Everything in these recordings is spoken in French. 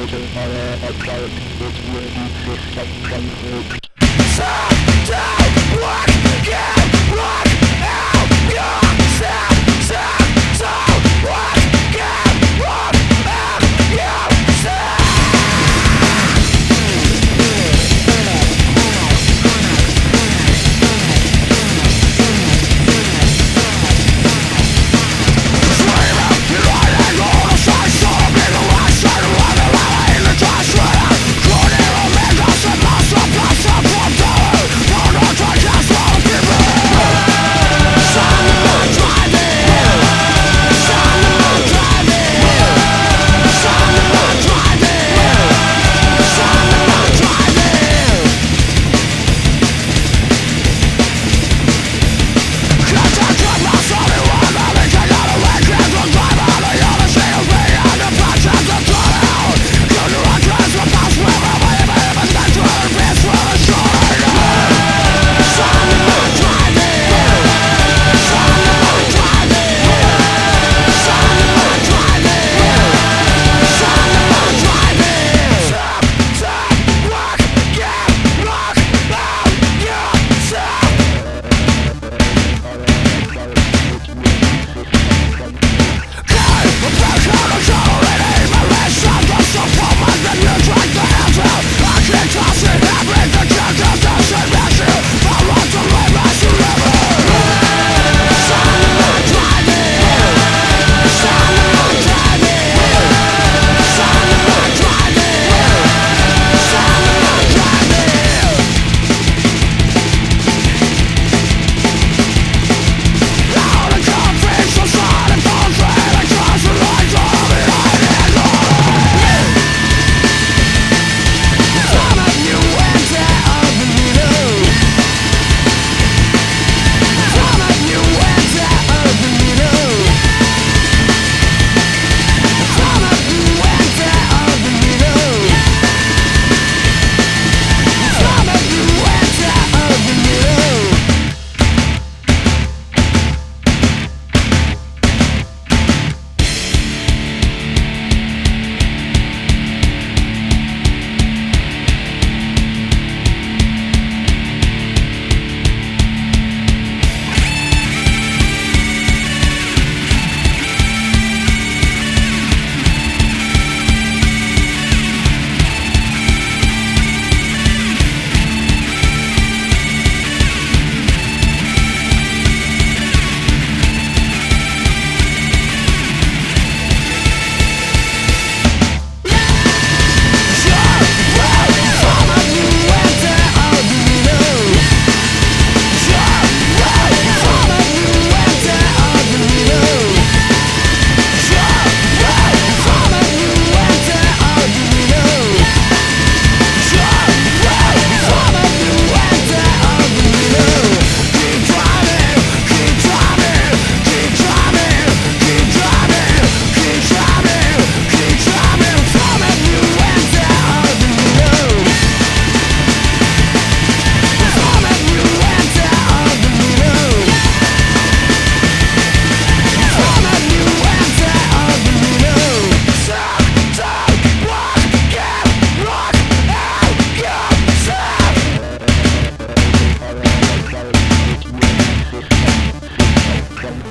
Later error occurred, it will be what?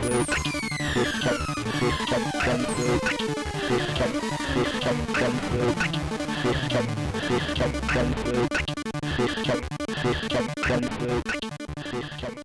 system, system, system,